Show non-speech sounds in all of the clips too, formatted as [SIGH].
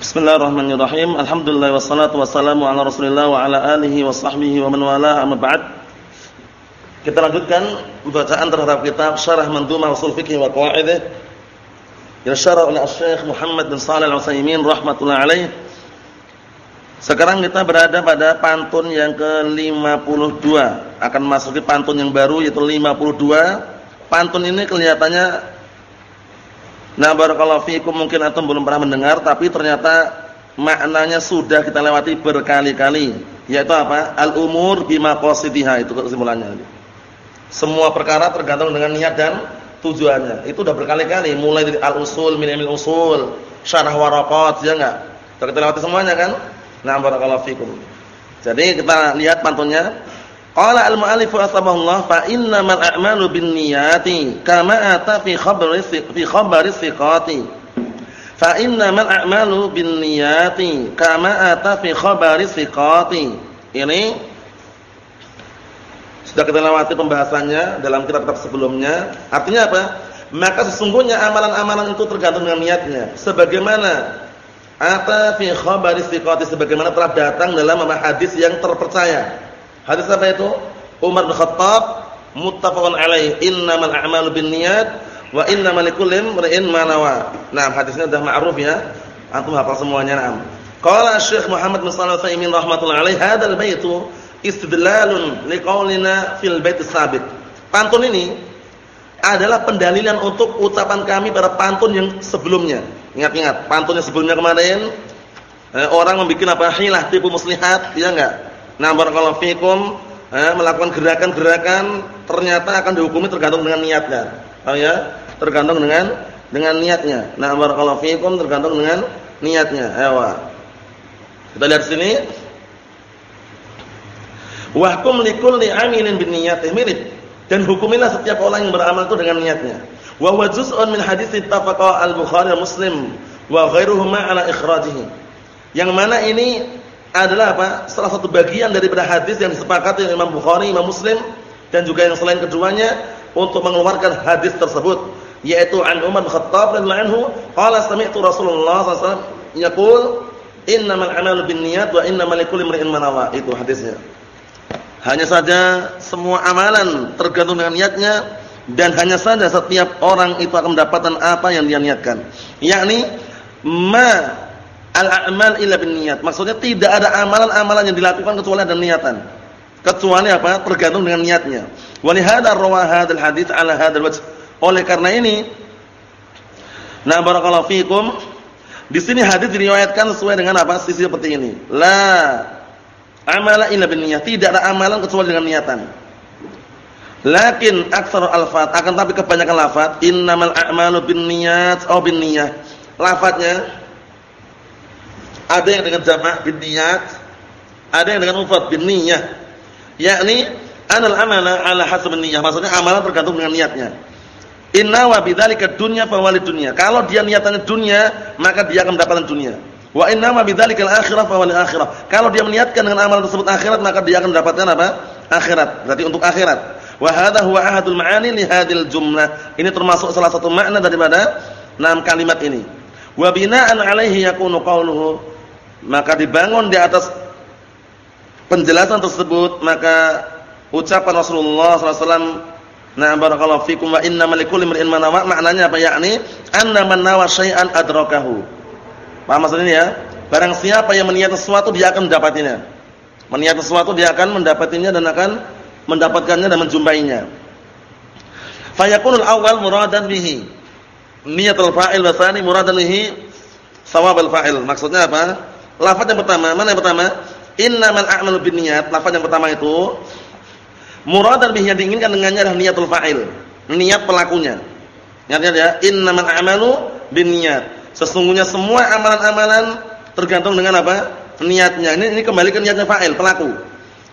Bismillahirrahmanirrahim. Alhamdulillah wassalatu wassalamu ala Rasulillah wa ala alihi wa sahbihi wa man wala amma ba'd. Kita lanjutkan bacaan terhadap kitab Syarah Mandhumah Ushul Fiqh wa Qawaidih. Yang syarah oleh Syekh Muhammad bin Shalih Al-Utsaimin rahimatullah alaih. Sekarang kita berada pada pantun yang ke-52. Akan masuk ke pantun yang baru yaitu 52. Pantun ini kelihatannya Nah barakallahu fiikum mungkin antum belum pernah mendengar tapi ternyata maknanya sudah kita lewati berkali-kali yaitu apa? Al-umur bima qasidiha itu kesimpulannya. Semua perkara tergantung dengan niat dan tujuannya. Itu sudah berkali-kali mulai dari al-usul min ilmil usul, syarah waraqat ya enggak? Sudah kita lewati semuanya kan? Nah barakallahu fiikum. Jadi kita lihat pantunnya Qala al-mu'allif rahimallahu fa innamal a'malu binniyati kama ata fi khabari fi khabari thiqati. Fa innamal a'malu binniyati kama ata fi khabari thiqati. Ini sudah kita lewati pembahasannya dalam kitab-kitab sebelumnya. Artinya apa? Maka sesungguhnya amalan-amalan itu tergantung dengan niatnya. Sebagaimana ata fi khabari thiqati sebagaimana telah datang dalam hadis yang terpercaya. Hadis apa itu? Umar bin Khattab muttafaqun alaih innamal a'malu binniyat wa innamal likulli imrin ma nawa. Nah, hadisnya sudah ma'ruf ya. Antum hafal semuanya, na'am. Qala Syekh Muhammad bin Shalih Al-Utsaimin rahimatullah alaih, hadzal baitu istidlalun liqaulina fil bait sabiq. Pantun ini adalah pendalilan untuk ucapan kami pada pantun yang sebelumnya. Ingat-ingat, pantun yang sebelumnya kemarin eh, orang membuat apa? Hilah tipu muslihat, ya enggak? Nah, barakallahu fikum, eh, melakukan gerakan-gerakan ternyata akan dihukumi tergantung dengan niatnya. Oh ya? Tergantung dengan dengan niatnya. Nah, barakallahu fikum tergantung dengan niatnya. Ayo. Kita lihat sini. Wahkum likulli amilin binniyati mirip dan hukumilah setiap orang yang beramal itu dengan niatnya. Wa huwa juz'un min hadits ittafaqa al-Bukhari Muslim wa ghairuhuma ala ikhrajihi. Yang mana ini adalah apa? Salah satu bagian daripada hadis yang disepakati oleh Imam Bukhari, Imam Muslim dan juga yang selain keduanya untuk mengeluarkan hadis tersebut yaitu an Umar bin Khattab radhiyallahu anhu qala sami'tu Rasulullah sallallahu alaihi wasallam yaqul innamal a'malu binniyat wa innamal likulli imrin ma nawa itu hadisnya. Hanya saja semua amalan tergantung dengan niatnya dan hanya saja setiap orang itu akan mendapatkan apa yang dia niatkan. Yakni ma al-a'mal illa binniyat. Maksudnya tidak ada amalan-amalan yang dilakukan kecuali ada niatan. Kecuali apa? Tergantung dengan niatnya. Wa li hadzal rawa hadits ala hadzal wajh. Oleh karena ini Nah barakallahu fikum di sini hadis diriwayatkan sesuai dengan apa? Sisi seperti ini. La amala illa binniyat. Tidak ada amalan kecuali dengan niatan. Lakin aktsar alfat akan tapi kebanyakan lafaz innamal a'malu binniyat atau binniyah. Lafaznya ada yang dengan jamak bin niat, ada yang dengan mufrad bin niyah. Yakni anal amala ala hasab niyah. Maksudnya amalan tergantung dengan niatnya. Inna wa bidzalika dunya fa walid dunya. Kalau dia niatannya dunia, maka dia akan mendapatkan dunia. Wa inna ma bidzalika al-akhirah fa walid akhirah. Kalau dia meniatkan dengan amalan tersebut akhirat, maka dia akan mendapatkan apa? Akhirat. Berarti untuk akhirat. Wa hadha huwa ahadul ma'ani li hadhil jumlah. Ini termasuk salah satu makna daripada enam kalimat ini. Wa bina'an 'alaihi yakunu qawluhu maka dibangun di atas penjelasan tersebut maka ucapan Rasulullah SAW Nah barakallahu fikum wa inna malikul imrin manawa maknanya apa yakni anna man nawa syai'an adrakahu. Paham maksudnya ya? Barang siapa yang meniat sesuatu dia akan mendapatinya. Meniat sesuatu dia akan mendapatinya dan akan mendapatkannya dan menjumpainya. Fayakunul awal muradan bihi. Niyatul fa'il wa tsani muradan bihi sawabul fa'il. Maksudnya apa? Lafaz yang pertama, mana yang pertama? Innamal a'malu binniyat. Lafaz yang pertama itu muradan bihi yang diinginkan dengannya adalah niatul fa'il, niat pelakunya. Ingat ya, innamal a'malu binniyat. Sesungguhnya semua amalan-amalan tergantung dengan apa? Niatnya. Ini, ini kembali ke niatnya fa'il, pelaku.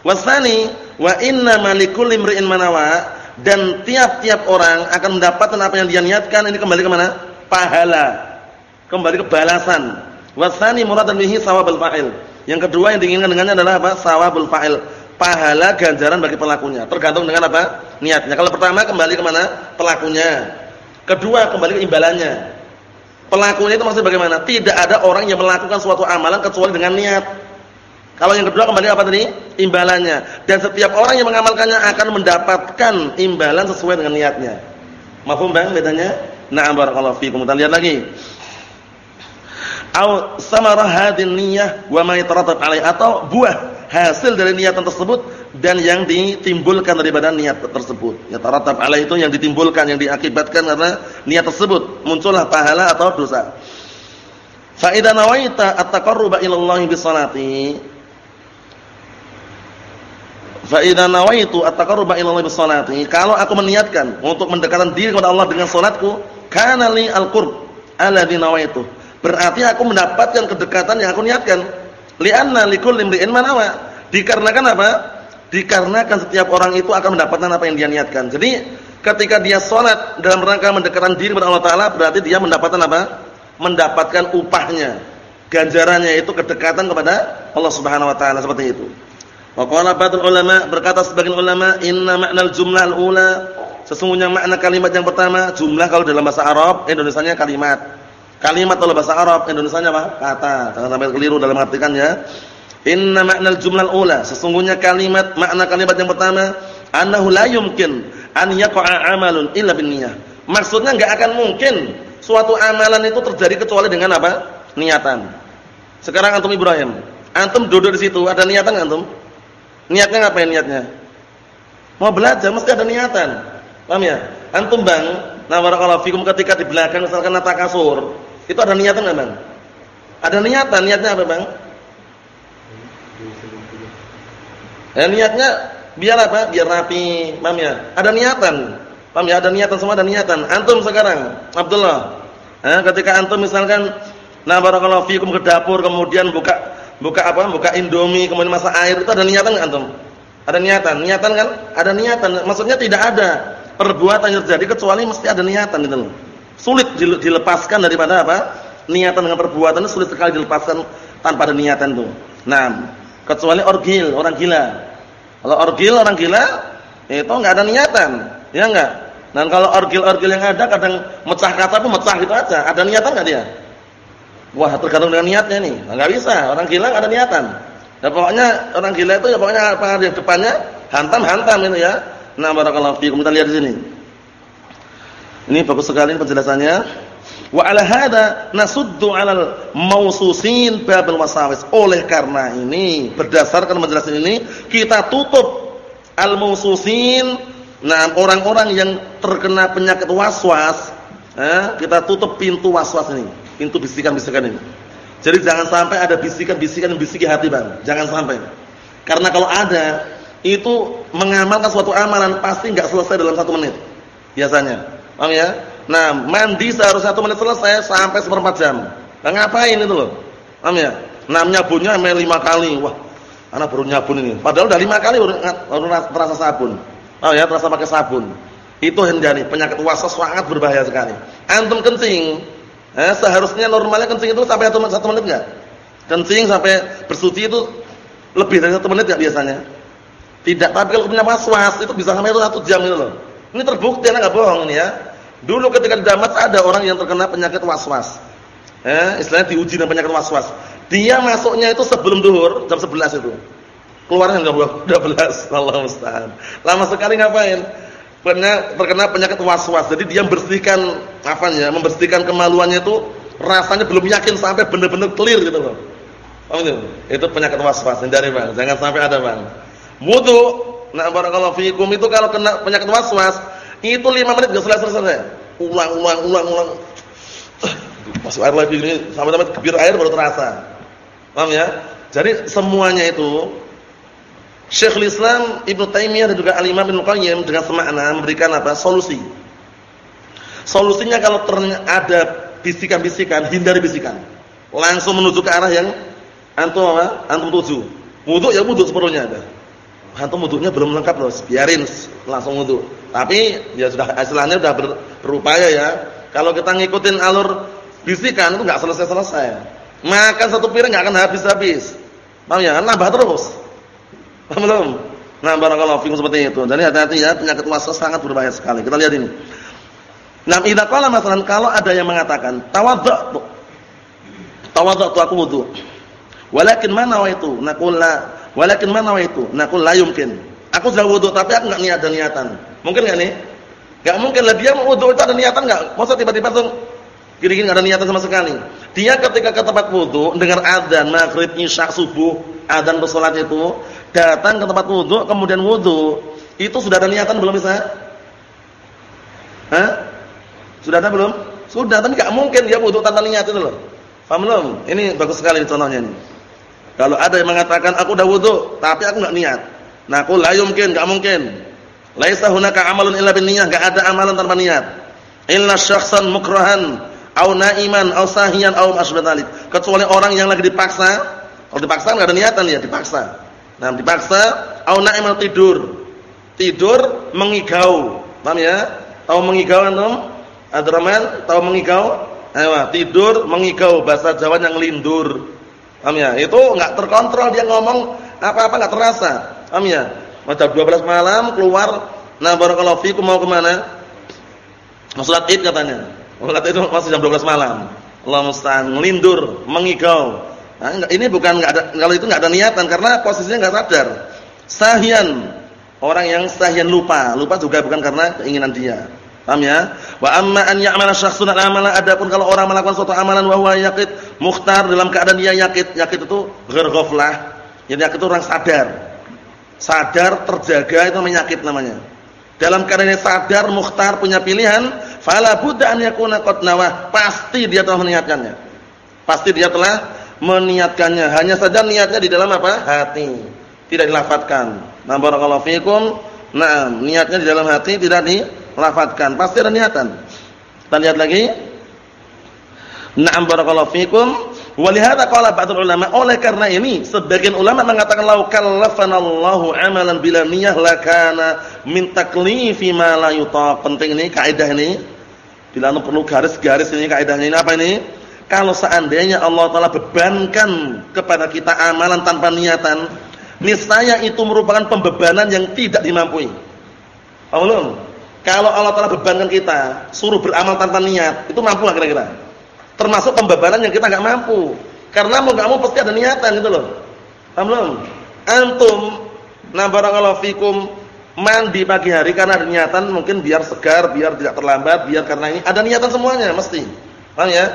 Wasani wa innamal likulli imri'in manawa dan tiap-tiap orang akan mendapatkan apa yang dia niatkan. Ini kembali ke mana? Pahala. Kembali ke balasan. Wasani muradan bihi sawabul fa'il. Yang kedua yang diinginkan dengannya adalah apa? Sawabul fa'il. Pahala ganjaran bagi pelakunya. Tergantung dengan apa? Niatnya. Kalau pertama kembali ke mana? Pelakunya. Kedua kembali ke imbalannya. Pelakunya itu maksudnya bagaimana? Tidak ada orang yang melakukan suatu amalan kecuali dengan niat. Kalau yang kedua kembali apa tadi? Imbalannya. Dan setiap orang yang mengamalkannya akan mendapatkan imbalan sesuai dengan niatnya. Mafhum Bang bedanya? Na'am barakallahu fikum. Kita lihat lagi. Au samarah hadin niyyah wa ma yataratab alaih atau buah hasil dari niatan tersebut dan yang ditimbulkan daripada niat tersebut. Ya itu yang ditimbulkan, yang diakibatkan karena niat tersebut muncullah pahala atau dosa. Fa idza nawaita at-taqarruba ila Allah bi salati Fa idza nawaitu at-taqarruba ila Allah bi salati kalau aku meniatkan untuk mendekatkan diri kepada Allah dengan salatku kana li al-qurb nawaitu berarti aku mendapatkan kedekatan yang aku niatkan li'anna likulli imri'in ma nawa dikarenakan apa Dikarenakan setiap orang itu akan mendapatkan apa yang dia niatkan. Jadi ketika dia sholat dalam rangka mendekatkan diri kepada Allah Taala, berarti dia mendapatkan apa? Mendapatkan upahnya, ganjarannya itu kedekatan kepada Allah Subhanahu Wa Taala seperti itu. Waqala ba'dul ulama berkata sebagian ulama inna ma'nal jumlah al-ula sesungguhnya makna kalimat yang pertama jumlah kalau dalam bahasa Arab Indonesianya kalimat. Kalimat dalam bahasa Arab Indonesianya apa? Kata. Jangan sampai keliru dalam artikannya. Inna ma'nal jumlal ula, sesungguhnya kalimat makna kalimat yang pertama, annahu la yumkin an yaqa'a 'amalun illa binniyah. Maksudnya enggak akan mungkin suatu amalan itu terjadi kecuali dengan apa? Niatan. Sekarang antum Ibrahim, antum duduk di situ, ada niatan antum? Niatnya ngapain niatnya? Mau belajar mesti ada niatan. Paham ya? Antum Bang, nah barakallahu fikum ketika di belakang misalkan nata kasur, itu ada niatan enggak, Bang? Ada niatan, niatnya apa, Bang? Ya, niatnya biar apa? Biar rapi, paham ya? Ada niatan. Paham ya? Ada niatan semua ada niatan. Antum sekarang, Abdullah. Eh, ketika antum misalkan nah barakallahu fikum ke dapur kemudian buka buka apa? Buka Indomie kemudian masak air itu ada niatan enggak antum? Ada niatan. Niatan kan? Ada niatan. Maksudnya tidak ada perbuatan yang terjadi kecuali mesti ada niatan gitu loh. Sulit dilepaskan daripada apa? Niatan dengan perbuatan itu sulit sekali dilepaskan tanpa ada niatan tuh. Nah, kecuali orgil, orang gila. Kalau orgil orang gila itu enggak ada niatan, ya enggak? Dan kalau orgil-orgil yang ada kadang mecah kata pun mecah gitu aja. Ada niatan enggak dia? Wah, tergantung dengan niatnya nih. Enggak bisa, orang gila enggak ada niatan. Dan pokoknya orang gila itu ya pokoknya apa di depannya hantam-hantam itu ya. Nah, barakallahu fiikum. Kita lihat di sini. Ini bagus sekali penjelasannya. Wa ala hada nasuddu 'alal maususin babul wasawis. Oleh karena ini, berdasarkan penjelasan ini, kita tutup al-maususin, nah orang-orang yang terkena penyakit waswas, eh, kita tutup pintu waswas ini, pintu bisikan-bisikan ini. Jadi jangan sampai ada bisikan-bisikan yang bisiki hati, Bang. Jangan sampai. Karena kalau ada, itu mengamalkan suatu amalan pasti enggak selesai dalam satu menit. Biasanya. Paham ya? Nah, mandi seharusnya satu menit selesai sampai seperempat jam. Nah, ngapain itu loh? Paham ya? Nah, nyabunnya sampai lima kali. Wah, anak baru nyabun ini. Padahal udah lima kali baru, baru terasa sabun. Oh ya, terasa pakai sabun. Itu hindari. Penyakit waswas sangat berbahaya sekali. Antum kencing. Eh, seharusnya normalnya kencing itu sampai satu, menit enggak? Kencing sampai bersuci itu lebih dari satu menit enggak biasanya? Tidak. Tapi kalau punya waswas itu bisa sampai satu jam itu loh. Ini terbukti, anak enggak bohong ini ya. Dulu ketika di Damas ada orang yang terkena penyakit was-was. Eh, istilahnya diuji dengan penyakit was-was. Dia masuknya itu sebelum duhur, jam 11 itu. Keluarnya enggak 12. Allah musta'an. Lama sekali ngapain? Pernah terkena penyakit was-was. Jadi dia membersihkan apanya? Membersihkan kemaluannya itu rasanya belum yakin sampai benar-benar clear gitu loh. Paham itu? Itu penyakit was-was. Hindari, Bang. Jangan sampai ada, Bang. Wudu, nah barakallahu fiikum itu kalau kena penyakit was-was itu lima menit gak selesai-selesai. Ulang, ulang, ulang, ulang. Masuk air lagi ini sampai-sampai kebir air baru terasa. Paham ya? Jadi semuanya itu Syekhul Islam Ibnu Taimiyah dan juga Al-Imam Ibnu Qayyim dengan semakna memberikan apa? solusi. Solusinya kalau ada bisikan-bisikan, hindari bisikan. Langsung menuju ke arah yang antum apa? Antum tuju. Wudu ya wudu sepenuhnya ada. Antum wudunya belum lengkap loh, biarin langsung wudu. Tapi ya sudah istilahnya sudah ber, berupaya ya. Kalau kita ngikutin alur bisikan itu enggak selesai-selesai. Makan satu piring enggak akan habis-habis. Paham ya? Nambah terus. Paham belum? Nah, barakallahu fikum seperti itu. Jadi hati-hati ya, penyakit waswas sangat berbahaya sekali. Kita lihat ini. Nah, idza qala masalan kalau ada yang mengatakan tawaddu tawaddu aku wudu. Walakin mana wa itu? Walakin mana itu? Naqul la yumkin. Aku sudah wudu tapi aku enggak niat dan niatan. Mungkin enggak nih? Enggak mungkin lah dia wudu itu ada niatan enggak? Masa tiba-tiba tuh gini-gini enggak ada niatan sama sekali. Dia ketika ke tempat wudu dengar adzan maghrib, isya, subuh, adzan bersolat itu, datang ke tempat wudu kemudian wudu. Itu sudah ada niatan belum bisa? Hah? Sudah ada belum? Sudah, tapi enggak mungkin dia wudu tanpa niat itu loh. Paham belum? Ini bagus sekali contohnya ini. Kalau ada yang mengatakan aku udah wudu tapi aku enggak niat. Nah, aku la yumkin, enggak mungkin. Laisa hunaka amalun illa bin niyyah, enggak ada amalan tanpa niat. Illa syakhsan mukrahan au naiman au sahiyan au asbadalik. Kecuali orang yang lagi dipaksa. Kalau dipaksa enggak ada niatan ya, dipaksa. Nah, dipaksa au naiman tidur. Tidur mengigau. Paham ya? Tahu mengigau antum? Abdurrahman, tahu mengigau? Ayo, tidur mengigau bahasa Jawa yang lindur. Paham ya? Itu enggak terkontrol dia ngomong apa-apa enggak terasa. Paham ya? Macam 12 malam keluar, nah barakallahu fikum mau ke mana? Mau salat Id katanya. Salat itu masih jam 12 malam. Allah musta'an, melindur, mengigau. Nah, ini bukan enggak ada kalau itu enggak ada niatan karena posisinya enggak sadar. Sahian, orang yang sahian lupa. Lupa juga bukan karena keinginan dia. Paham ya? Wa amma an ya'mala syakhsun al-amala adapun kalau orang melakukan suatu amalan wa huwa yaqid mukhtar dalam keadaan dia yaqid, yaqid itu ghair ghaflah. Jadi yaqid itu orang sadar. Sadar terjaga itu menyakit namanya. Dalam keadaan dia sadar mukhtar punya pilihan, fala budda an yakuna qad nawah. Pasti dia telah meniatkannya. Pasti dia telah meniatkannya. Hanya saja niatnya di dalam apa? Hati. Tidak dilafatkan. Nah barakallahu fikum. Nah, niatnya di dalam hati tidak di lafatkan, pasti ada niatan. Kita lihat lagi. Na'am barakallahu fikum. Walihada qala ba'dul ulama, oleh karena ini sebagian ulama mengatakan lau kallafanallahu amalan bila niyyah lakana min taklifi ma la yutaq. Penting ini kaidah ini. Bila anu perlu garis-garis ini kaidahnya ini apa ini? Kalau seandainya Allah taala bebankan kepada kita amalan tanpa niatan, niscaya itu merupakan pembebanan yang tidak dimampui. Allah kalau Allah Taala bebankan kita, suruh beramal tanpa niat, itu mampu nggak kira-kira? Termasuk pembebanan yang kita nggak mampu. Karena mau nggak mau pasti ada niatan gitu loh. Paham belum? Antum na barakallahu fikum mandi pagi hari karena ada niatan mungkin biar segar, biar tidak terlambat, biar karena ini ada niatan semuanya mesti. Paham ya?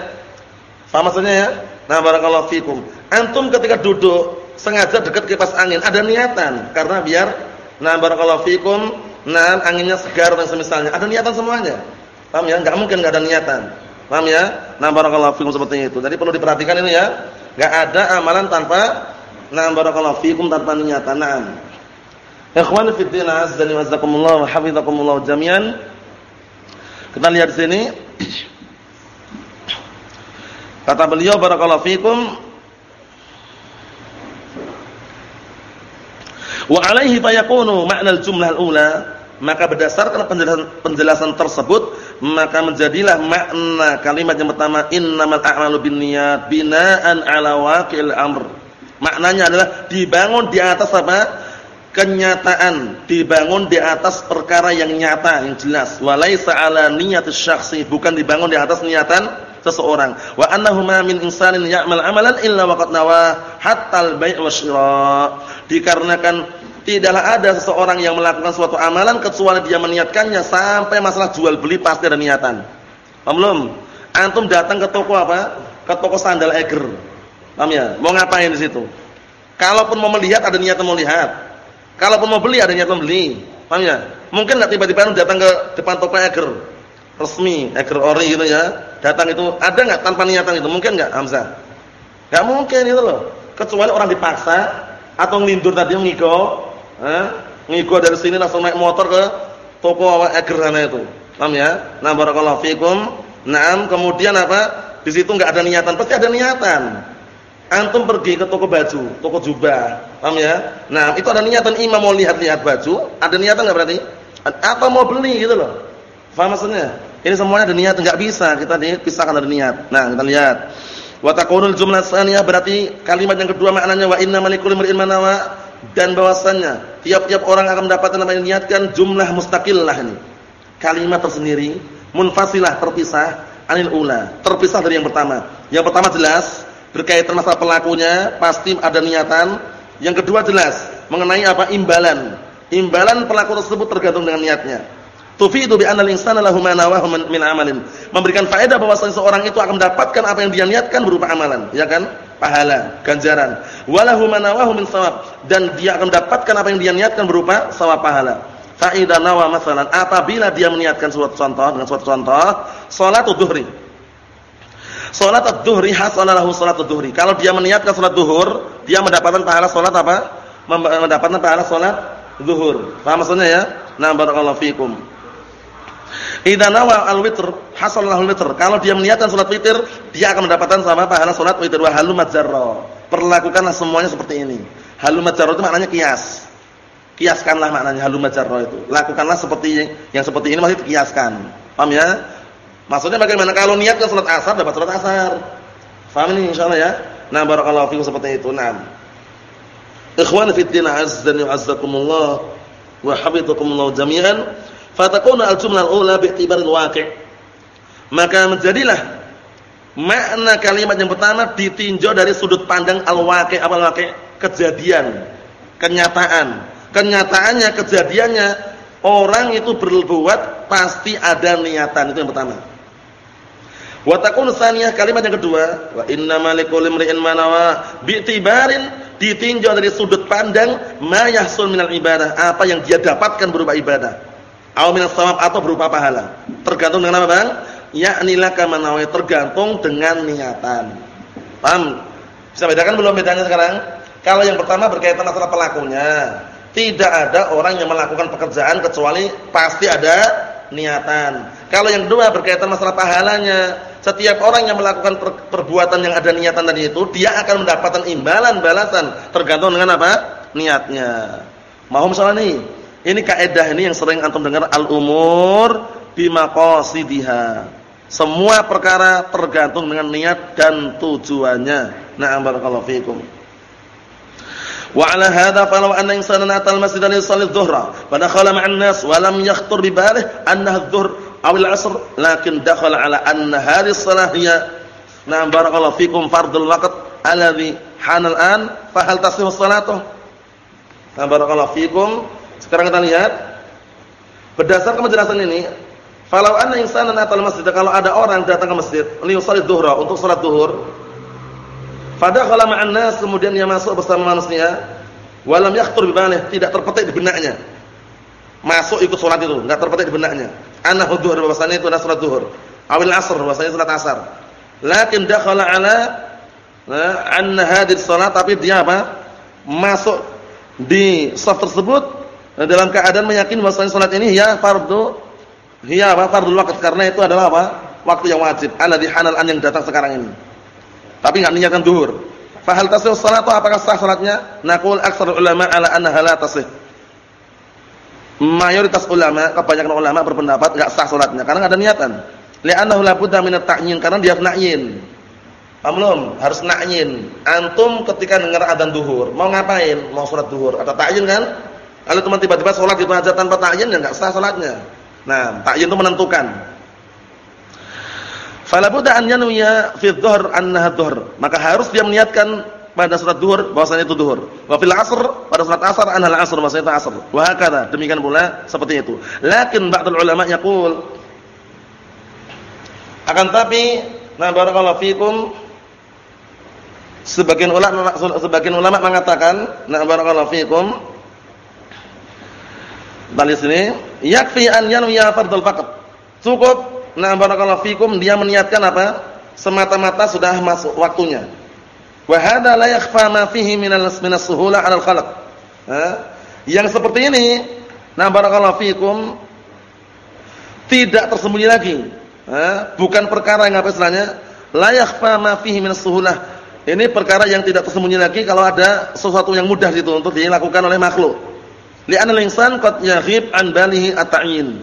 Paham maksudnya ya? Nah barakallahu fikum. Antum ketika duduk sengaja dekat kipas angin, ada niatan karena biar nah barakallahu fikum Nah, anginnya segar dan semisalnya. Ada niatan semuanya. Paham ya? Enggak mungkin enggak ada niatan. Paham ya? Nah, barakallahu fikum seperti itu. Jadi perlu diperhatikan ini ya. Enggak ada amalan tanpa nah barakallahu fikum tanpa niatan. Naam. Ikhwan fi din azza wa jazakumullah wa hafizakumullah jami'an. Kita lihat di sini. Kata beliau barakallahu fikum Wa alaihi fayakunu ma'nal jumlah al-ula, maka berdasarkan penjelasan, penjelasan tersebut, maka menjadilah makna kalimat yang pertama innamal a'malu binniyat binaan 'ala waqi'il amr. Maknanya adalah dibangun di atas apa? kenyataan, dibangun di atas perkara yang nyata, yang jelas. Walaisa 'ala niyatis syakhsi, bukan dibangun di atas niatan seseorang. Wa annahuma min insanin ya'mal amalan illa waqad nawa hatta al-bai' wasyira. Dikarenakan Tidaklah ada seseorang yang melakukan suatu amalan kecuali dia meniatkannya sampai masalah jual beli pasti ada niatan. Paham belum? Antum datang ke toko apa? Ke toko sandal Eger. Paham ya? Mau ngapain di situ? Kalaupun mau melihat ada niatan mau lihat. Kalaupun mau beli ada niatan beli. Paham ya? Mungkin enggak tiba-tiba datang ke depan toko Eger. Resmi, Eger ori gitu ya. Datang itu ada enggak tanpa niatan itu? Mungkin enggak Hamzah? Enggak mungkin itu loh. Kecuali orang dipaksa atau ngelindur tadi ngiko eh, ngigo dari sini langsung naik motor ke toko awak egerana itu. Paham ya? Nah, barakallahu fikum. Naam, kemudian apa? Di situ enggak ada niatan, pasti ada niatan. Antum pergi ke toko baju, toko jubah. Paham ya? Nah, itu ada niatan imam mau lihat-lihat baju, ada niatan enggak berarti? Apa mau beli gitu loh. Paham maksudnya? Ini semuanya ada niat, enggak bisa kita dipisahkan dari niat. Nah, kita lihat. Wa taqulul jumlah tsaniyah berarti kalimat yang kedua maknanya wa inna malikul imrin manawa dan bahwasannya tiap-tiap orang akan mendapatkan apa yang niatkan jumlah mustaqillah ini. Kalimat tersendiri munfasilah terpisah anil ula, terpisah dari yang pertama. Yang pertama jelas berkaitan masalah pelakunya, pasti ada niatan. Yang kedua jelas mengenai apa imbalan. Imbalan pelaku tersebut tergantung dengan niatnya. Tufidu bi anna al-insana lahu ma nawahu min amalin. Memberikan faedah bahwa seseorang itu akan mendapatkan apa yang dia niatkan berupa amalan, ya kan? Pahala, ganjaran. Walahu ma nawahu min shawab dan dia akan mendapatkan apa yang dia niatkan berupa sawab pahala. Fa idza nawa masalan apabila dia meniatkan suatu contoh dengan suatu contoh, salatul dhuhri. Salat ad-dhuhri hasala lahu salat ad-dhuhri. Kalau dia meniatkan salat zuhur, dia mendapatkan pahala salat apa? Mendapatkan pahala salat zuhur. Paham maksudnya ya? Nah, barakallahu fikum. Idza nawa al-witr hasala lahu al-witr. Kalau dia meniatkan salat witir, dia akan mendapatkan sama pahala salat witir wa halumat jarra. Perlakukanlah semuanya seperti ini. Halumat jarra itu maknanya kias. Kiaskanlah maknanya halumat jarra itu. Lakukanlah seperti yang seperti ini maksudnya kiaskan. Paham ya? Maksudnya bagaimana kalau niatkan salat asar dapat salat asar. Paham ini insyaallah ya? Nah, barakallahu fikum seperti itu. Naam. Ikhwan fi din azza wa azzakumullah wa habitakumullah jami'an, fatakuna al-jumlah al-ula bi'tibaril waqi'. Maka menjadilah makna kalimat yang pertama ditinjau dari sudut pandang al-waqi' apa al-waqi'? Kejadian, kenyataan. Kenyataannya, kejadiannya orang itu berbuat pasti ada niatan itu yang pertama. Wa takun saniyah kalimat yang kedua, wa innamal likulli imri'in ma nawa bi'tibarin ditinjau dari sudut pandang ma yahsul minal ibadah, apa yang dia dapatkan berupa ibadah. Aw shawab atau berupa pahala. Tergantung dengan apa, Bang? Yakni laka manawi tergantung dengan niatan. Paham? Bisa bedakan belum bedanya sekarang? Kalau yang pertama berkaitan masalah pelakunya, tidak ada orang yang melakukan pekerjaan kecuali pasti ada niatan. Kalau yang kedua berkaitan masalah pahalanya, setiap orang yang melakukan per perbuatan yang ada niatan tadi itu, dia akan mendapatkan imbalan balasan tergantung dengan apa? niatnya. Mau misalnya nih, ini kaidah ini yang sering antum dengar al-umur bimaqasidiha. Semua perkara tergantung dengan niat dan tujuannya. Na'am barakallahu fikum. Wa ala hadha falau anna insanan atal masjid li yusalli adh-dhuhra fa dakhala ma'an nas wa lam yakhtur bi balihi annaha adh-dhuhr aw al-'asr lakin dakhala ala anna hadhihi as-salah na'am barakallahu fikum fardul waqt alladhi hana al-an fa hal tasih salatuh Na'am barakallahu fikum sekarang kita lihat berdasarkan penjelasan ini falau anna insanan atal masjid kalau ada orang datang ke masjid li yusalli adh-dhuhra untuk salat zuhur Fadakhala ma'an nas kemudian dia masuk bersama manusia, walam yakhtur bi tidak terpetik di benaknya. Masuk ikut salat itu, enggak terpetik di benaknya. Ana hudhur bahwasanya itu adalah salat zuhur. Awil asr bahwasanya salat asar. Lakin dakhala ala anna hadhihi salat tapi dia apa? Masuk di saf tersebut dalam keadaan meyakini bahwasanya salat ini ya fardu hiya apa fardul waqt karena itu adalah apa? Waktu yang wajib. Alladhi hanal an yang datang sekarang ini tapi enggak niatkan zuhur. Fa hal tasih salatu apakah sah salatnya? Naqul aksar ulama ala annaha la tasih. Mayoritas ulama, kebanyakan ulama berpendapat enggak sah salatnya karena enggak ada niatan. Li'annahu la budda min at-ta'yin karena dia na'yin. Paham Harus na'yin. Antum ketika dengar adzan zuhur, mau ngapain? Mau salat zuhur. Ada ta'yin kan? Kalau cuma tiba-tiba salat gitu aja tanpa ta'yin ya enggak sah salatnya. Nah, ta'yin itu menentukan. Fala budda an yanwiya fi dhuhr annaha dhuhr. Maka harus dia meniatkan pada salat zuhur bahwasanya itu zuhur. Wa fil asr pada salat asar annaha asr bahwasanya itu asr. Wa hakadha demikian pula seperti itu. Lakin ba'dul ulama yaqul akan tapi nah barakallahu fikum sebagian ulama sebagian ulama mengatakan nah barakallahu fikum Dari sini yakfi an yanwiya fardul faqat. Cukup Nah barakallahu fikum dia meniatkan apa? Semata-mata sudah masuk waktunya. Wa hadza la yakhfa ma fihi minal minas suhula 'alal khalq. Yang seperti ini, nah barakallahu fikum tidak tersembunyi lagi. Ha? Bukan perkara yang apa istilahnya? La yakhfa ma fihi minas suhulah. Ini perkara yang tidak tersembunyi lagi kalau ada sesuatu yang mudah gitu untuk dilakukan oleh makhluk. Li'anal insan qad yaghib an balihi at-ta'yin.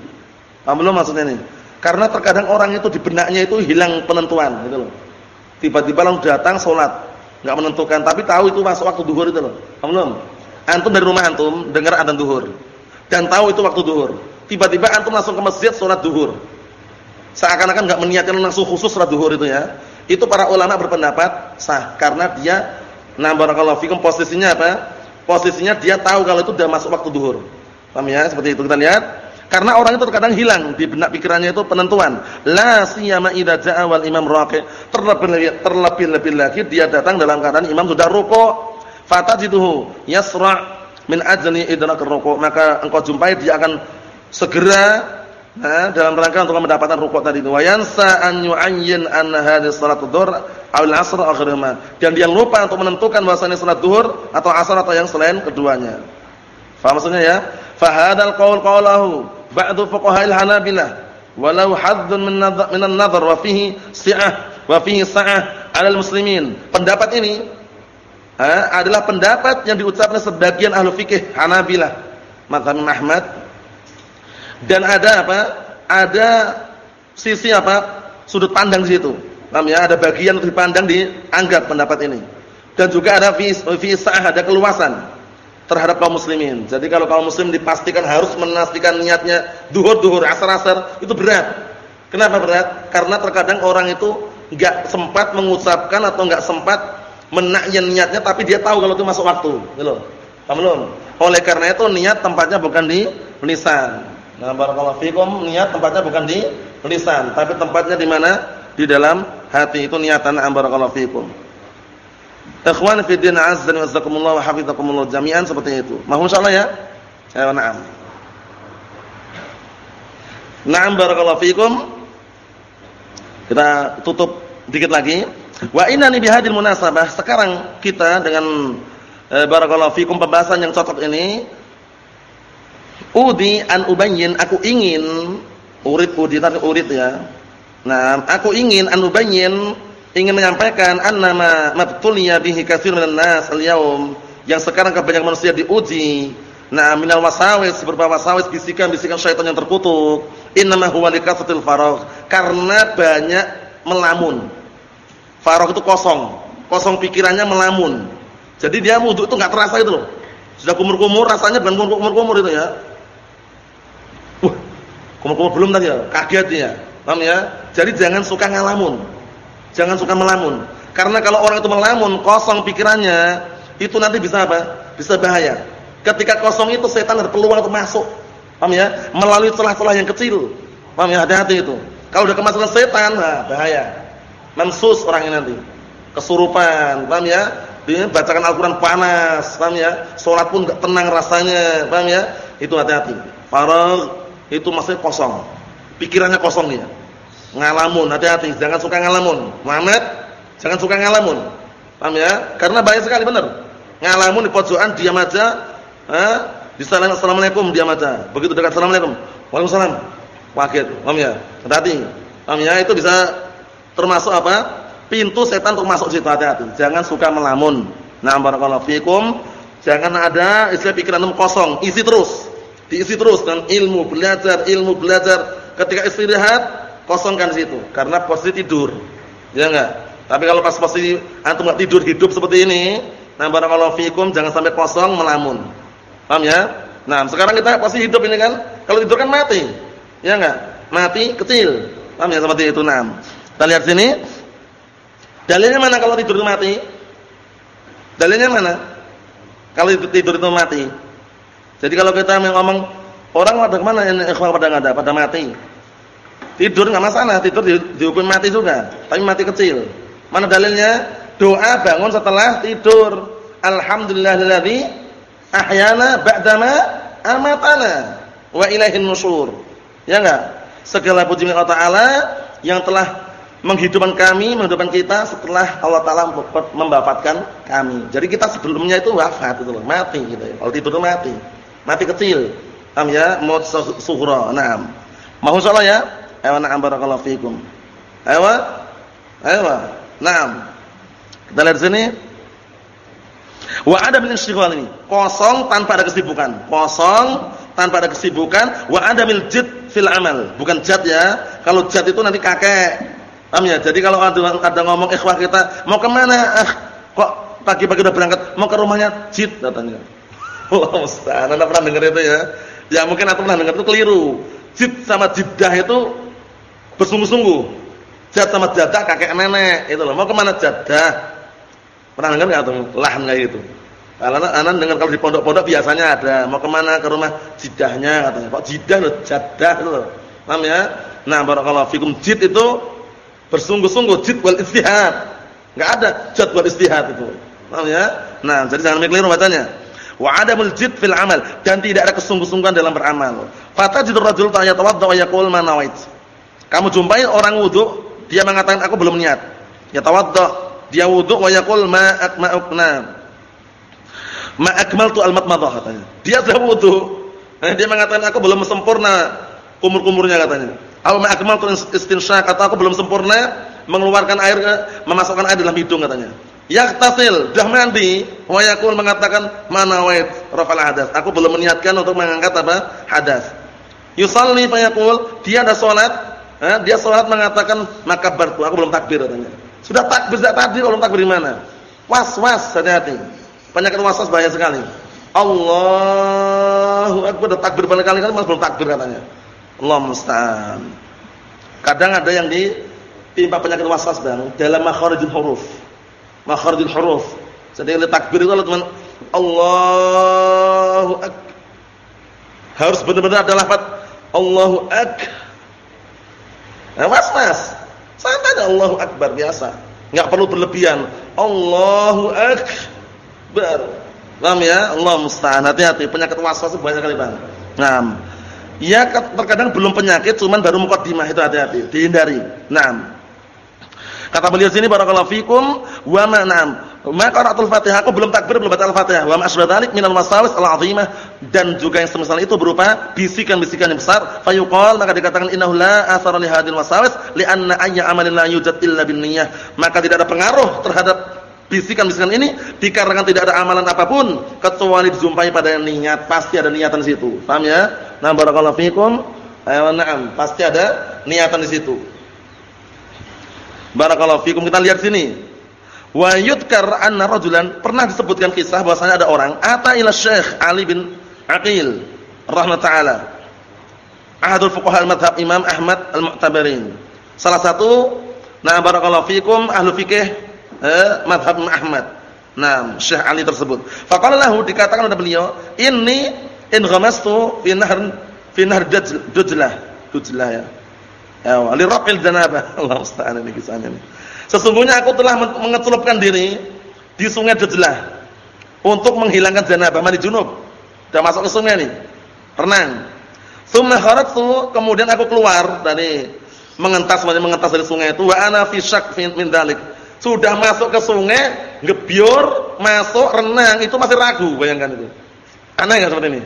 Maksudnya ini? Karena terkadang orang itu di benaknya itu hilang penentuan gitu loh. Tiba-tiba langsung datang sholat, nggak menentukan, tapi tahu itu masuk waktu duhur itu loh. Belum? Antum dari rumah antum dengar adzan duhur dan tahu itu waktu duhur. Tiba-tiba antum langsung ke masjid sholat duhur. seakan-akan enggak meniatkan langsung khusus salat duhur itu ya. Itu para ulama berpendapat sah karena dia nah barakallahu fikum posisinya apa? Posisinya dia tahu kalau itu sudah masuk waktu duhur. Paham ya? Seperti itu kita lihat. Karena orang itu terkadang hilang di benak pikirannya itu penentuan. La siyama idza ja'a wal imam raqi. Terlebih terlebih lebih lagi dia datang dalam keadaan imam sudah rukuk. Fatajiduhu yasra' min ajli idrak rukuk. Maka engkau jumpai dia akan segera Nah, dalam rangka untuk mendapatkan rukuk tadi itu. Wa yansa an yu'ayyin an hadhihi salatu dhuhr aw al-'asr akhiruma. Dan dia lupa untuk menentukan bahwasanya salat zuhur atau asar atau yang selain keduanya. Faham maksudnya ya? Fa hadzal qaul qaulahu ba'du fuqaha'il Hanabilah walau haddun min an-nadhar wa fihi si'ah wa fihi sa'ah 'ala al-muslimin. Pendapat ini ha, adalah pendapat yang diucapkan sebagian ahli fikih Hanabilah, mazhab Ahmad dan ada apa? Ada sisi apa? Sudut pandang di situ. Paham ya? Ada bagian untuk dipandang dianggap pendapat ini. Dan juga ada fisah, ada keluasan terhadap kaum muslimin. Jadi kalau kaum muslim dipastikan harus menastikan niatnya duhur-duhur, asar-asar, itu berat. Kenapa berat? Karena terkadang orang itu enggak sempat mengucapkan atau enggak sempat menakyin niatnya tapi dia tahu kalau itu masuk waktu, gitu Paham belum? Oleh karena itu niat tempatnya bukan di lisan. Nah, barakallahu fikum, niat tempatnya bukan di lisan, tapi tempatnya di mana? Di dalam hati. Itu niatan barakallahu fikum. Ikhwan fi din azza wa jazakumullah wa hafizakumullah jami'an seperti itu. Mohon insyaallah ya. Ayo na'am. Na'am barakallahu fikum. Kita tutup dikit lagi. Wa inna ni bihadil munasabah. Sekarang kita dengan eh, barakallahu fikum pembahasan yang cocok ini Udi an ubayyin aku ingin urid udi tadi urid ya. Nah, aku ingin an ubayyin ingin menyampaikan annama mabtuliya bihi katsir minan nas al-yaum yang sekarang kebanyakan manusia diuji. Nah minal wasawis berupa wasawis bisikan-bisikan syaitan yang terkutuk. Innama huwa likatsatil faragh karena banyak melamun. Faragh itu kosong kosong pikirannya melamun. Jadi dia wudu itu enggak terasa itu loh. Sudah kumur-kumur rasanya bukan kumur-kumur itu ya Kumur-kumur belum tadi ya, kaget dia. Paham ya? Jadi jangan suka ngalamun. Jangan suka melamun. Karena kalau orang itu melamun, kosong pikirannya, itu nanti bisa apa? Bisa bahaya. Ketika kosong itu setan ada peluang untuk masuk. Paham ya? Melalui celah-celah yang kecil. Paham ya? Hati-hati itu. Kalau udah kemasukan setan, nah bahaya. Mansus orang ini nanti. Kesurupan, paham ya? Dia bacakan Al-Qur'an panas, paham ya? Salat pun enggak tenang rasanya, paham ya? Itu hati-hati. Para itu maksudnya kosong. Pikirannya kosong dia. Ngalamun, hati-hati, jangan suka ngalamun. Muhammad, jangan suka ngalamun. Paham ya? Karena bahaya sekali benar. Ngalamun di pojokan diam aja, eh, di salam assalamualaikum diam aja. Begitu dekat assalamualaikum, waalaikumsalam. Kaget, paham ya? Hati-hati. Paham ya? Itu bisa termasuk apa? Pintu setan untuk masuk situ hati-hati. Jangan suka melamun. Nah, barakallahu fikum. Jangan ada istilah pikiran kosong, isi terus. Diisi terus dengan ilmu, belajar, ilmu, belajar. Ketika istirahat, kosongkan situ karena posisi tidur. Ya enggak? Tapi kalau pas posisi antum enggak tidur hidup seperti ini, nah barakallahu fikum jangan sampai kosong melamun. Paham ya? Nah, sekarang kita posisi hidup ini kan, kalau tidur kan mati. Ya enggak? Mati kecil. Paham ya seperti itu? Nah. Kita lihat sini. Dalilnya mana kalau tidur itu mati? Dalilnya mana? Kalau tidur itu mati. Jadi kalau kita ngomong orang pada ke mana ikhwan pada nggak ada, pada mati. Tidur nggak masalah, tidur di, dihukum mati juga, tapi mati kecil. Mana dalilnya? Doa bangun setelah tidur. Alhamdulillahilladzi ahyana ba'dama amatana wa ilaihin nusyur. Ya enggak? Segala puji milik Allah Taala yang telah menghidupkan kami, menghidupkan kita setelah Allah Taala membafatkan kami. Jadi kita sebelumnya itu wafat itu loh, mati gitu ya. Kalau tidur itu mati mati kecil. Paham ya? Maut sughra. Naam. Mau insyaallah ya? Ayo na'am barakallahu fikum. Ayo. Ayo. Naam. Kita lihat sini. Wa ada istighfar ini. Kosong tanpa ada kesibukan. Kosong tanpa ada kesibukan. Wa ada mil jid fil amal. Bukan jad ya. Kalau jad itu nanti kakek. Paham ya? Jadi kalau ada, ada ngomong ikhwah kita, mau ke mana? Ah, kok pagi-pagi udah berangkat? Mau ke rumahnya jid datangnya. Allah musta'an. Anda pernah dengar itu ya? Ya mungkin Anda pernah dengar itu keliru. Jid sama jiddah itu bersungguh-sungguh. Jad sama jadah kakek nenek itu loh. Mau ke mana jadah? Pernah dengar enggak tuh lahan kayak gitu? Karena anak dengar kalau di pondok-pondok biasanya ada. Mau ke mana ke rumah jidahnya katanya. Kok jidah loh, jadah itu loh. Paham ya? Nah, barakallahu fikum jid itu bersungguh-sungguh jid wal istihad. Enggak ada jad wal istihad itu. Paham ya? Nah, jadi jangan keliru bacanya. Wa adamul jid fil amal dan tidak ada kesungguh-sungguhan dalam beramal. Fatajidur rajul ta'yatawadda wa yaqul ma nawait. Kamu jumpai orang wudu, dia mengatakan aku belum niat. Ya tawadda, dia wudu wa yaqul ma akma'ukna ma akmaltu al-matmadah katanya. Dia sudah wudu. Eh, dia mengatakan aku belum sempurna kumur-kumurnya katanya. Aw ma akmaltu kata aku belum sempurna mengeluarkan air memasukkan air dalam hidung katanya. Yaktasil, dah mandi, wa yaqul mengatakan mana wait rafal hadas. Aku belum meniatkan untuk mengangkat apa? Hadas. Yusalli fa yaqul, dia ada salat, eh, dia salat mengatakan makabbartu, aku belum takbir katanya. Sudah takbir sudah takbir, belum takbir di mana? Was-was, hati-hati. Penyakit waswas bahaya sekali. Allahu akbar takbir berkali-kali masih belum takbir katanya. Allah musta'an. Kadang ada yang ditimpa penyakit waswas Bang dalam makharijul huruf. Makharijul huruf. Jadi kalau takbir itu teman Allahu ak harus benar-benar ada lafaz Allahu ak. Nah, was-was. Santai Allahu akbar biasa. Enggak perlu berlebihan. Allahu akbar. Paham ya? Allah musta'an. Hati-hati, penyakit waswas banyak kali, Bang. Naam. Ya terkadang belum penyakit, cuman baru mukadimah itu hati-hati, dihindari. Naam. Kata beliau sini barakallahu fikum wa ma'nam. Ma qara'atul Fatihah, aku belum takbir belum baca Al-Fatihah. Wa ma'asbah dzalik minal wasawis al-'azimah dan juga yang semisal itu berupa bisikan-bisikan yang besar. Fayuqal maka dikatakan innahu la athara li hadhil wasawis li'anna ayya amalin la yujad illa bin niyyah. Maka tidak ada pengaruh terhadap bisikan-bisikan ini dikarenakan tidak ada amalan apa pun kecuali dijumpai pada niat, pasti ada niatan di situ. Paham ya? Nah, barakallahu fikum. Ayo na'am, pasti ada niatan di situ. Barakallahu fikum. Kita lihat sini. Wa yudkar anna rajulan pernah disebutkan kisah bahwasanya ada orang ata ila Syekh Ali bin Aqil rahmat taala. Ahadul fuqaha al-madhhab Imam Ahmad al-Mu'tabarin. Salah satu nah barakallahu fikum ahlu fikih eh, madhab Ahmad. Nah, Syekh Ali tersebut. Faqala lahu dikatakan oleh beliau, "Inni in ghamastu fi nahr fi nahr Dujlah." Dujlah ya. Ya, li raqil janabah. [LAUGHS] Allah musta'an ini kisahnya ini. Sesungguhnya aku telah mengecelupkan diri di sungai Dujlah untuk menghilangkan janabah mandi junub. Sudah masuk ke sungai nih. Renang. Tsumma kharajtu, kemudian aku keluar dari mengentas mengentas dari sungai itu wa ana fi syak min dalik sudah masuk ke sungai, ngebiur, masuk renang, itu masih ragu, bayangkan itu. Aneh enggak seperti ini?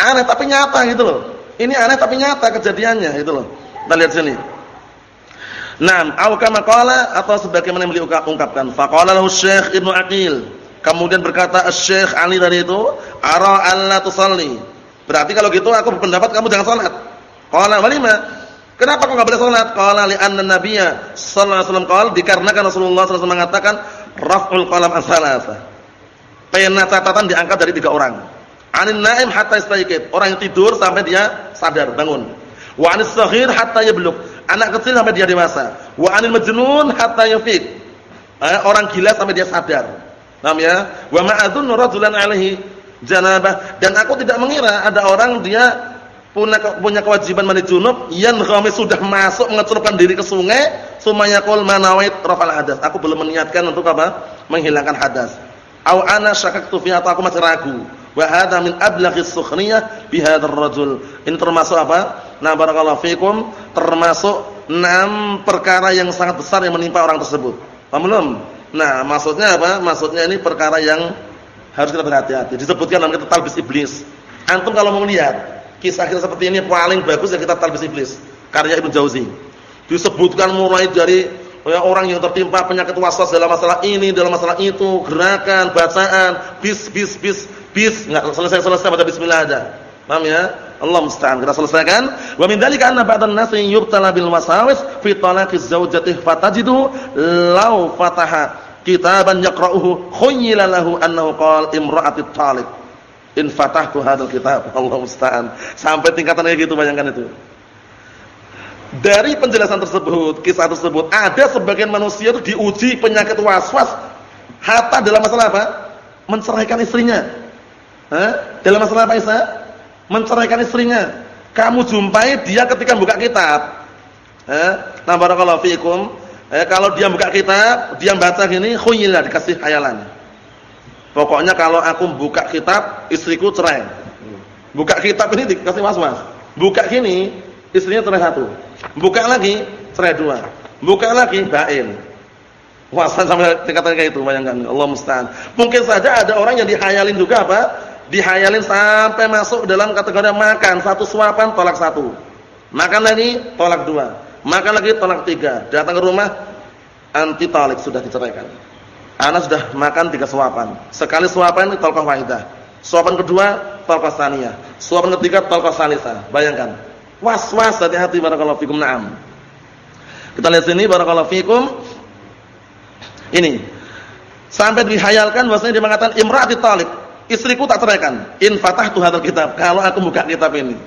Aneh tapi nyata gitu loh. Ini aneh tapi nyata kejadiannya gitu loh. Kita lihat sini. Naam, au kama qala atau sebagaimana beliau ungkapkan. Faqala lahu Syekh Ibnu Aqil. Kemudian berkata Syekh Ali tadi itu, "Ara alla tusalli." Berarti kalau gitu aku berpendapat kamu jangan salat. Qala walima? Kenapa kau enggak boleh salat? Qala li anna nabiyya sallallahu alaihi wasallam qala dikarenakan Rasulullah sallallahu alaihi wasallam mengatakan raf'ul qalam as-salasa. Pena catatan diangkat dari tiga orang. Anin naim hatta yastayqid. Orang yang tidur sampai dia sadar, bangun. Wa anis saghir hatta yablugh. Anak kecil sampai dia dewasa. Wa anil majnun hatta yafiq. Eh, orang gila sampai dia sadar. Paham ya? Wa ma'adzun rajulan alaihi janabah dan aku tidak mengira ada orang dia punya punya kewajiban mandi junub yang kami sudah masuk mengecelupkan diri ke sungai sumaya qul manawait rafal hadas aku belum meniatkan untuk apa menghilangkan hadas au ana syakaktu fi atau aku masih ragu wa hadha min ablaghis sukhniyah bi hadzal rajul ini termasuk apa nah barakallahu fikum termasuk enam perkara yang sangat besar yang menimpa orang tersebut paham belum nah maksudnya apa maksudnya ini perkara yang harus kita berhati-hati disebutkan dalam kitab talbis iblis antum kalau mau lihat Kisah-kisah seperti ini paling bagus yang kita talbis iblis. Karya Ibnu Jauzi. Disebutkan mulai dari ya, orang yang tertimpa penyakit waswas dalam masalah ini, dalam masalah itu, gerakan, bacaan, bis bis bis bis enggak selesai-selesai baca bismillah aja. Paham ya? Allah musta'an. Kita selesaikan. Wa min dzalika anna ba'dan nasi yubtala bil wasawis fi talaqi zawjatihi fatajidu law fataha kitaban yaqra'uhu khuyyila lahu annahu qala imra'atit talib in fatahtu hadzal kitab Allah musta'an sampai tingkatan kayak gitu bayangkan itu dari penjelasan tersebut, kisah tersebut, ada sebagian manusia itu diuji penyakit was-was hatta dalam masalah apa? Menceraikan istrinya. Hah? Dalam masalah apa Isa? Menceraikan istrinya. Kamu jumpai dia ketika buka kitab. Eh, nah barakallahu fiikum. Eh, kalau dia buka kitab, dia baca gini, khuyila dikasih khayalan. Pokoknya kalau aku buka kitab, istriku cerai. Buka kitab ini dikasih was-was. Buka gini, istrinya cerai satu. Buka lagi, cerai dua. Buka lagi, bain. Wasan sampai tingkatan kayak itu, bayangkan. Allah musta'an. Mungkin saja ada orang yang dihayalin juga apa? Dihayalin sampai masuk dalam kategori makan. Satu suapan, tolak satu. Makan lagi, tolak dua. Makan lagi, tolak tiga. Datang ke rumah, anti talik sudah diceraikan. Anak sudah makan tiga suapan. Sekali suapan, tolak wahidah. Suapan kedua, tolak saniyah. Suapan ketiga, tolak salisa. Bayangkan Was-was hati-hati barakallahu fikum. Naam. Kita lihat sini barakallahu fikum. Ini. Sampai dihayalkan bahwasanya dia mengatakan imraati talib, istriku tak ceraikan. In fatahtu hadzal kitab. Kalau aku buka kitab ini.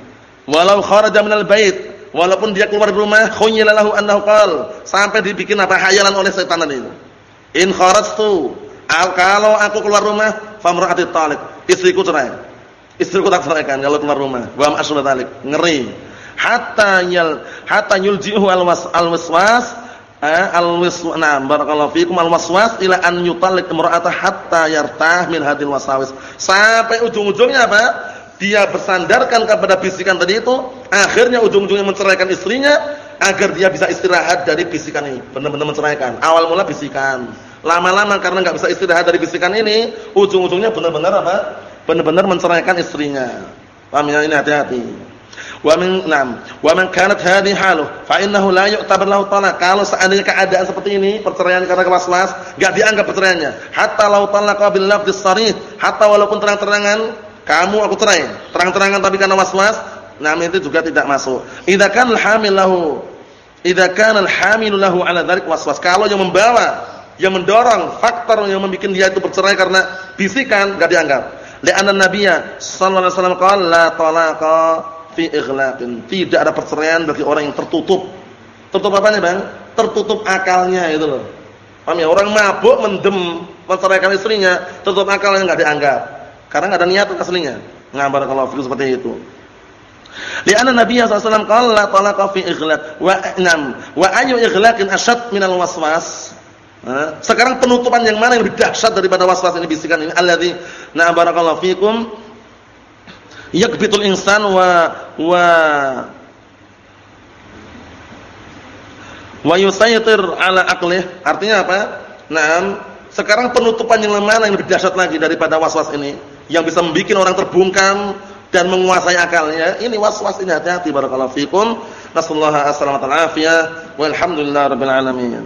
Walau kharaja minal bait, walaupun dia keluar dari rumah, khunyila lahu annahu qal. Sampai dibikin apa hayalan oleh setan itu. In kharajtu, kalau aku keluar rumah, famraati talib, istriku cerai. Istriku tak ceraikan kalau keluar rumah. Wa ma Ngeri hatta yal hatta yuljihu al-was al-waswas nah barakallahu fikum. Al-waswas ila an yutalliq hatta yartah min wasawis. Sampai ujung-ujungnya apa? Dia bersandarkan kepada bisikan tadi itu. Akhirnya ujung-ujungnya menceraikan istrinya agar dia bisa istirahat dari bisikan ini. Benar-benar menceraikan. Awal mula bisikan. Lama-lama karena enggak bisa istirahat dari bisikan ini ujung-ujungnya benar-benar apa? Benar-benar menceraikan istrinya. Paham ya? Ini hati-hati Wa min nam, wa man kanat hadhihi haluh fa innahu la yu'tabar lahu talaq. Kalau seandainya keadaan seperti ini, perceraian karena kewas-was, enggak dianggap perceraiannya. Hatta law talaqa bil lafdhis sarih, hatta walaupun terang-terangan kamu aku cerai, terang-terangan tapi karena was-was, itu juga tidak masuk. Idza al-hamil lahu idza kana al-hamil lahu ala dzalik waswas. Kalau yang membawa, yang mendorong faktor yang membuat dia itu bercerai karena bisikan enggak dianggap. Li'anna nabiyya sallallahu alaihi wasallam qala la talaqa fi ighlaqin. Tidak ada perceraian bagi orang yang tertutup. Tertutup apanya, Bang? Tertutup akalnya itu loh. Paham ya? Orang mabuk mendem menceraikan istrinya, tertutup akalnya enggak dianggap. Karena enggak ada niat aslinya. Ngabar kalau fiqh seperti itu. Lianna Nabi sallallahu alaihi wasallam qala la talaqa fi ighlaq wa nam wa ayu ighlaqin ashad minal waswas. Sekarang penutupan yang mana yang lebih dahsyat daripada waswas ini bisikan ini? Alladzi na barakallahu fikum yakbitul insan wa wa wa yusaytir ala aqlih. Artinya apa? Naam, sekarang penutupan yang mana yang lebih dahsyat lagi daripada waswas ini yang bisa membuat orang terbungkam dan menguasai akalnya. Ini waswas ini hati-hati barakallahu fikum. Nasallahu alaihi wasallam walhamdulillah rabbil alamin.